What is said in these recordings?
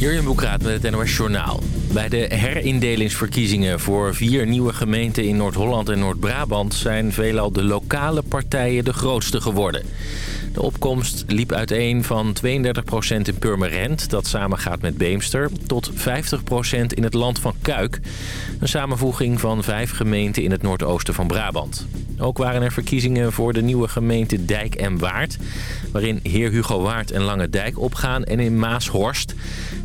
Jurjen Boekraat met het NOS Journaal. Bij de herindelingsverkiezingen voor vier nieuwe gemeenten in Noord-Holland en Noord-Brabant... zijn veelal de lokale partijen de grootste geworden. De opkomst liep uiteen van 32% in Purmerend, dat samengaat met Beemster... tot 50% in het land van Kuik, een samenvoeging van vijf gemeenten in het noordoosten van Brabant. Ook waren er verkiezingen voor de nieuwe gemeente Dijk en Waard... waarin Heer Hugo Waard en Lange Dijk opgaan en in Maashorst...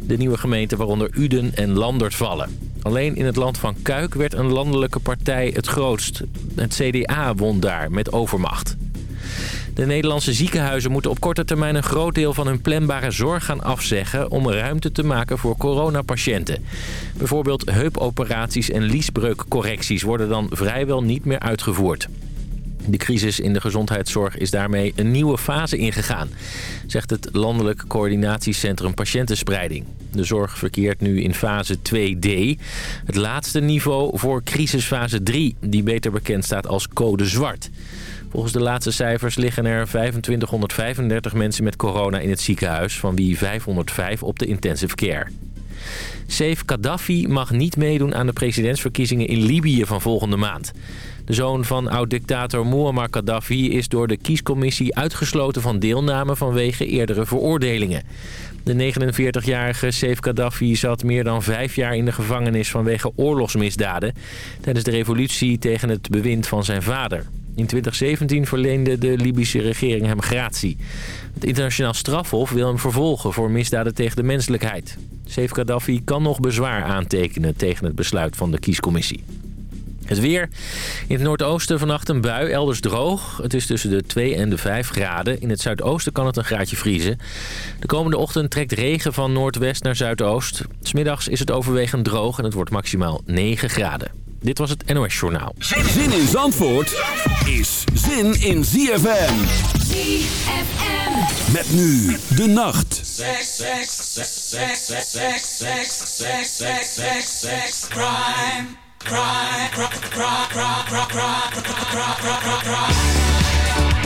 de nieuwe gemeente waaronder Uden en Landert vallen. Alleen in het land van Kuik werd een landelijke partij het grootst. Het CDA won daar met overmacht. De Nederlandse ziekenhuizen moeten op korte termijn een groot deel van hun planbare zorg gaan afzeggen... om ruimte te maken voor coronapatiënten. Bijvoorbeeld heupoperaties en liesbreukcorrecties worden dan vrijwel niet meer uitgevoerd. De crisis in de gezondheidszorg is daarmee een nieuwe fase ingegaan, zegt het Landelijk Coördinatiecentrum Patiëntenspreiding. De zorg verkeert nu in fase 2D, het laatste niveau voor crisisfase 3, die beter bekend staat als code zwart. Volgens de laatste cijfers liggen er 2535 mensen met corona in het ziekenhuis, van wie 505 op de intensive care. Saif Gaddafi mag niet meedoen aan de presidentsverkiezingen in Libië van volgende maand. De zoon van oud-dictator Muammar Gaddafi is door de kiescommissie uitgesloten van deelname vanwege eerdere veroordelingen. De 49-jarige Saif Gaddafi zat meer dan vijf jaar in de gevangenis vanwege oorlogsmisdaden... tijdens de revolutie tegen het bewind van zijn vader. In 2017 verleende de Libische regering hem gratie. Het internationaal strafhof wil hem vervolgen voor misdaden tegen de menselijkheid. Saif Gaddafi kan nog bezwaar aantekenen tegen het besluit van de kiescommissie. Het weer. In het noordoosten vannacht een bui, elders droog. Het is tussen de 2 en de 5 graden. In het zuidoosten kan het een graadje vriezen. De komende ochtend trekt regen van noordwest naar zuidoost. Smiddags is het overwegend droog en het wordt maximaal 9 graden. Dit was het NOS Journaal. Zin in Zandvoort is zin in ZFM. ZFM. Met nu de nacht. Sex, sex, sex, sex, sex, sex, sex, sex, sex, sex, sex, crime, crime, crime, crime, crime, crime, crime, crime, crime, crime.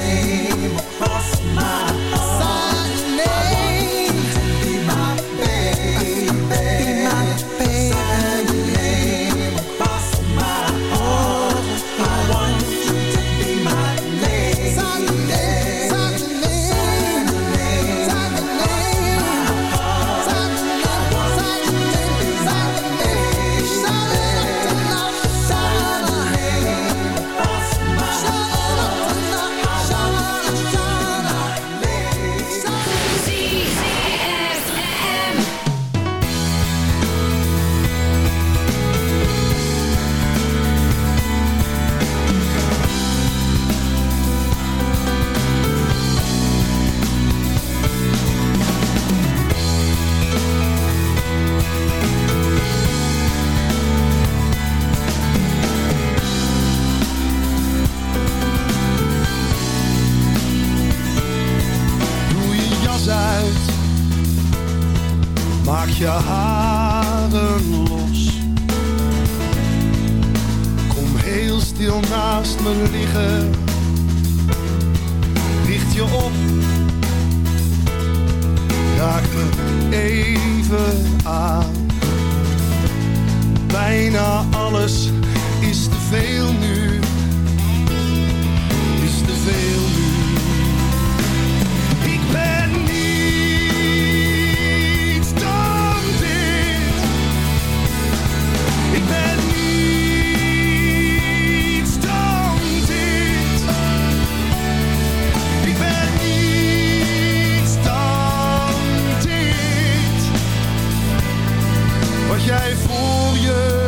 Name jij voor je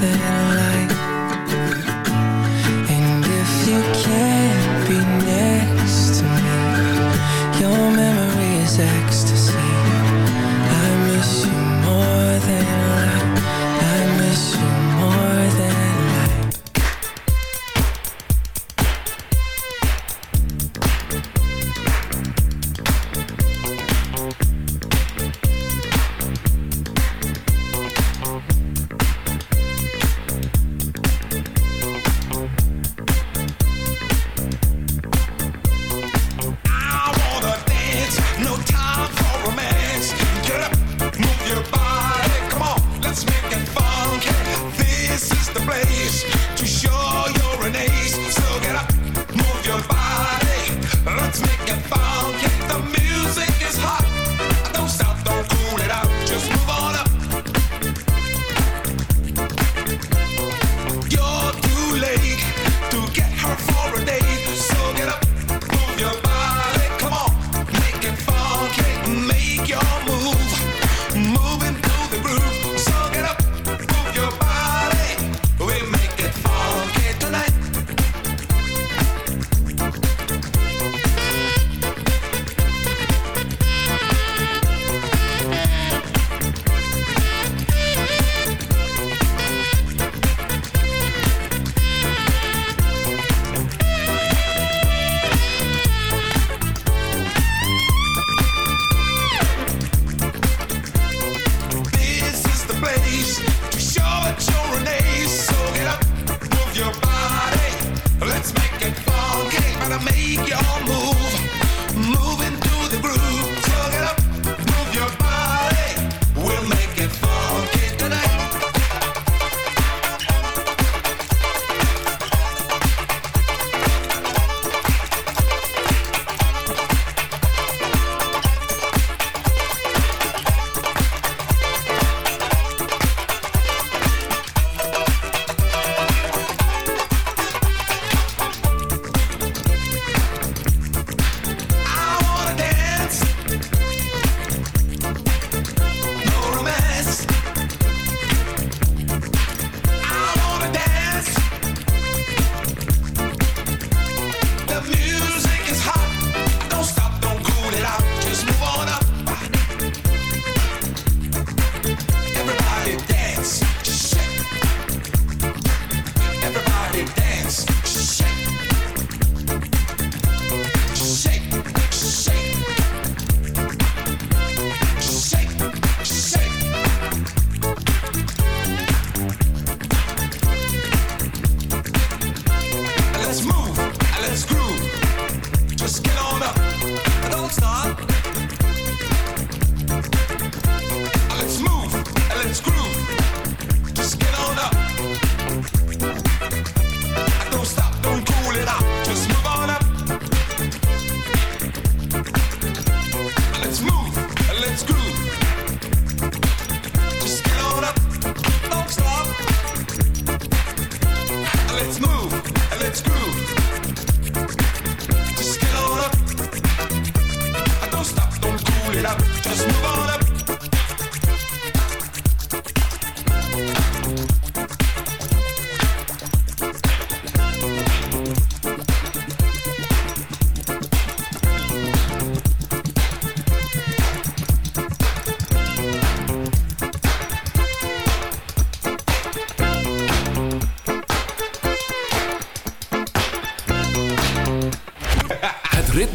together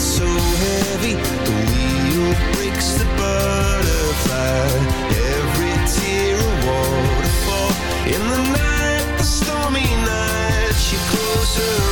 so heavy The wheel breaks the butterfly Every tear a waterfall In the night, the stormy night She closed her eyes.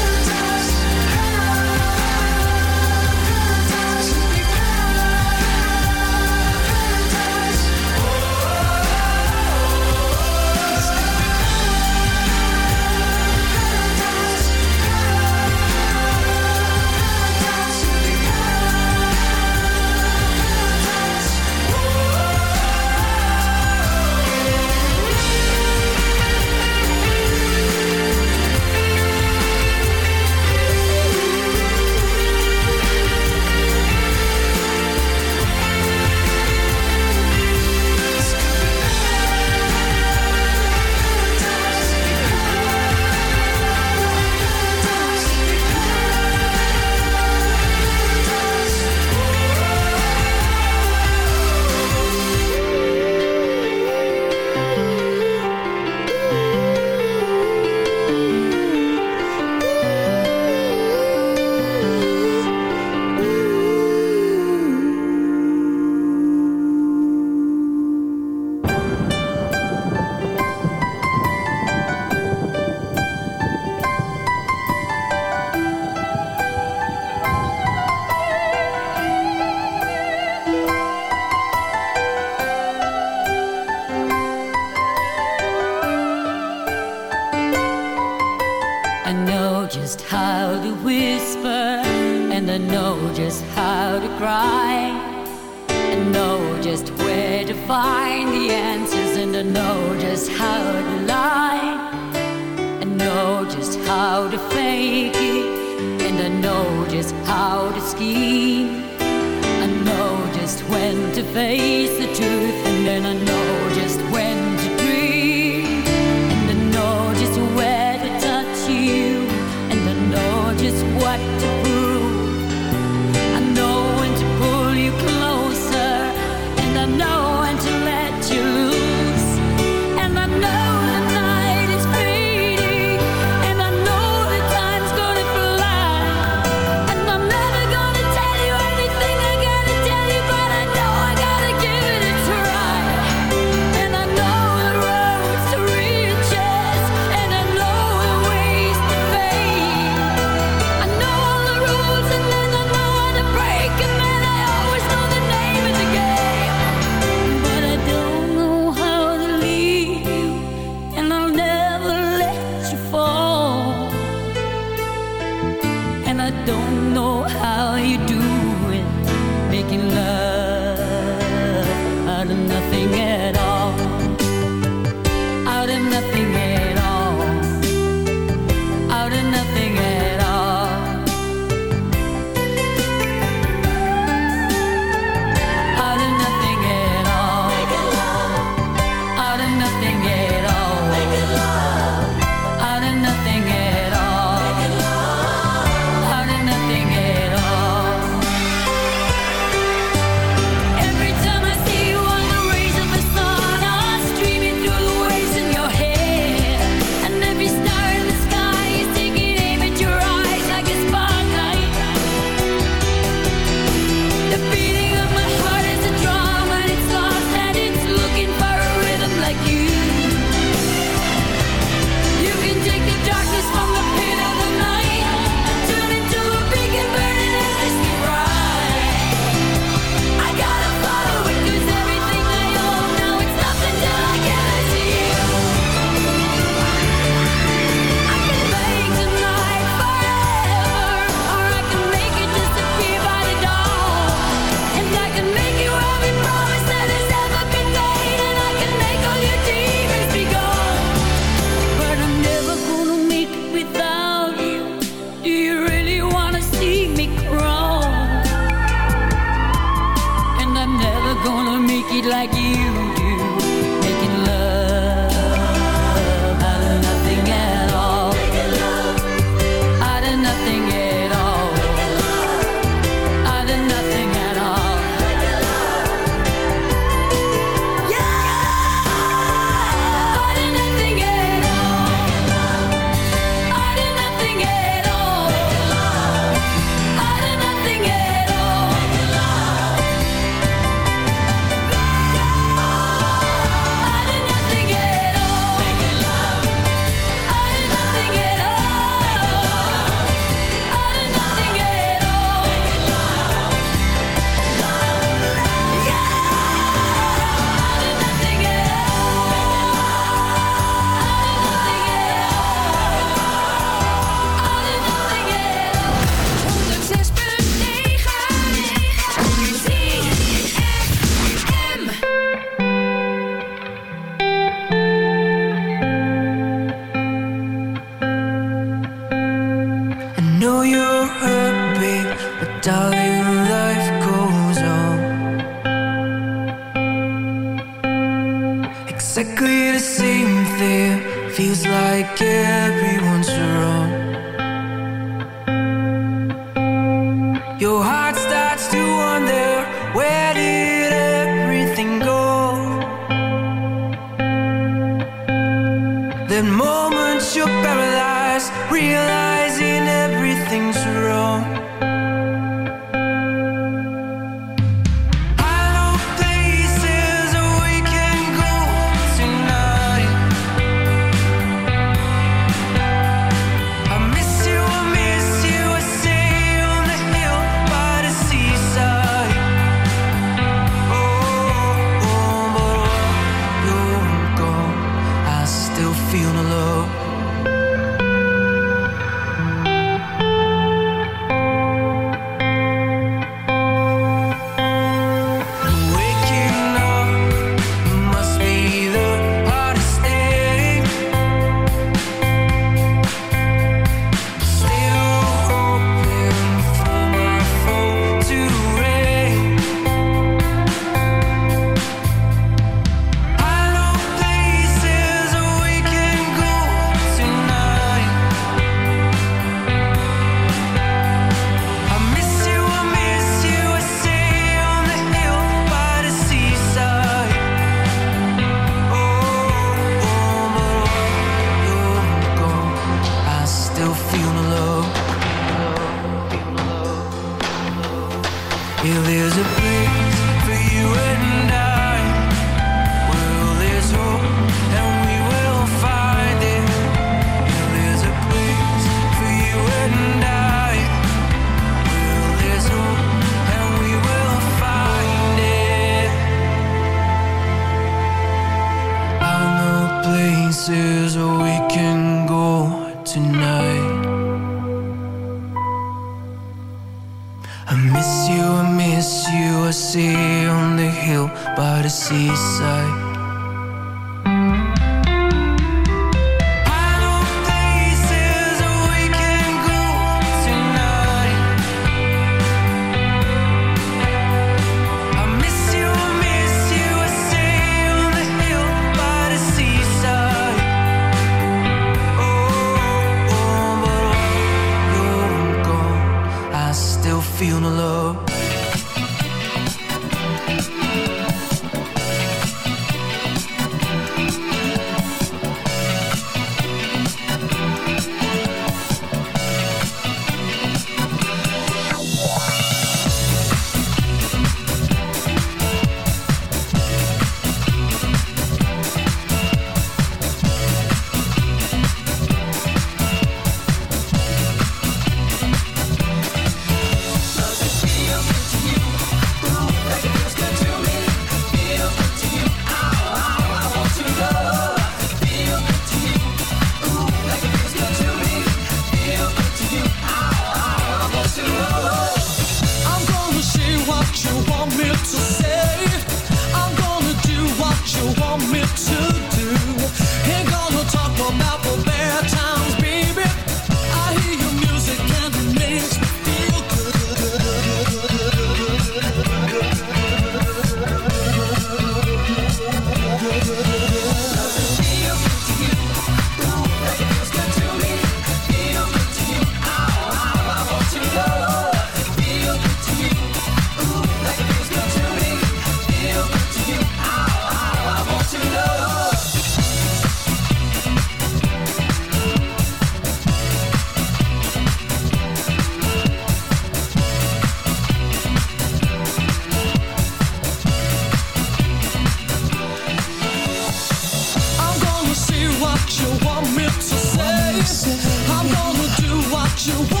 you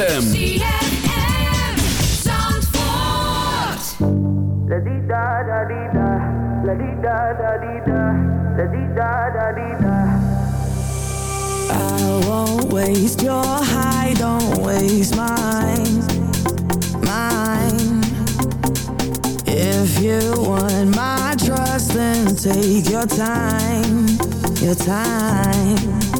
ZFM. I won't waste your high, don't waste mine, mine. If you want my trust, then take your time, your time.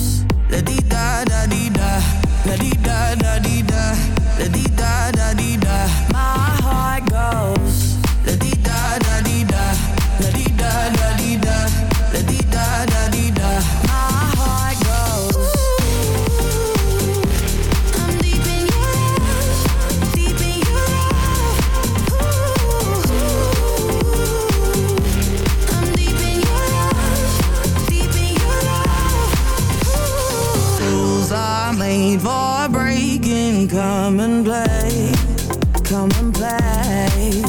come and play, come and play.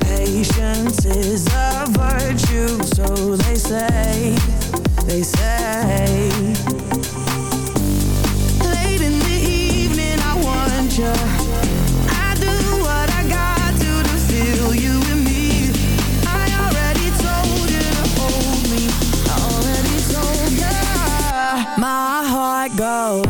Patience is a virtue, so they say, they say. Late in the evening, I want you. I do what I got to to feel you in me. I already told you to hold me. I already told you. My heart goes.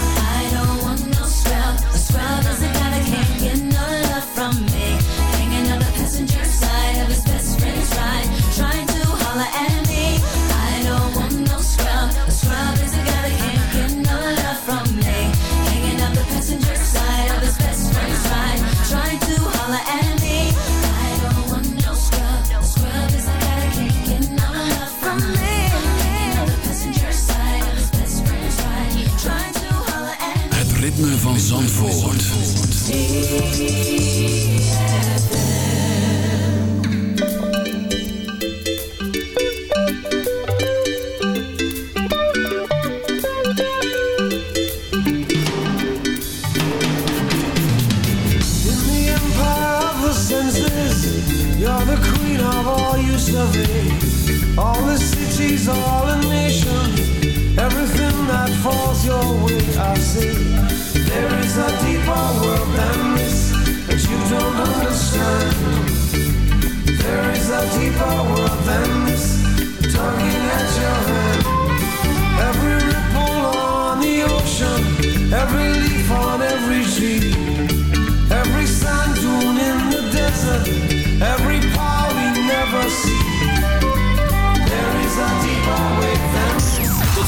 Zandvoort.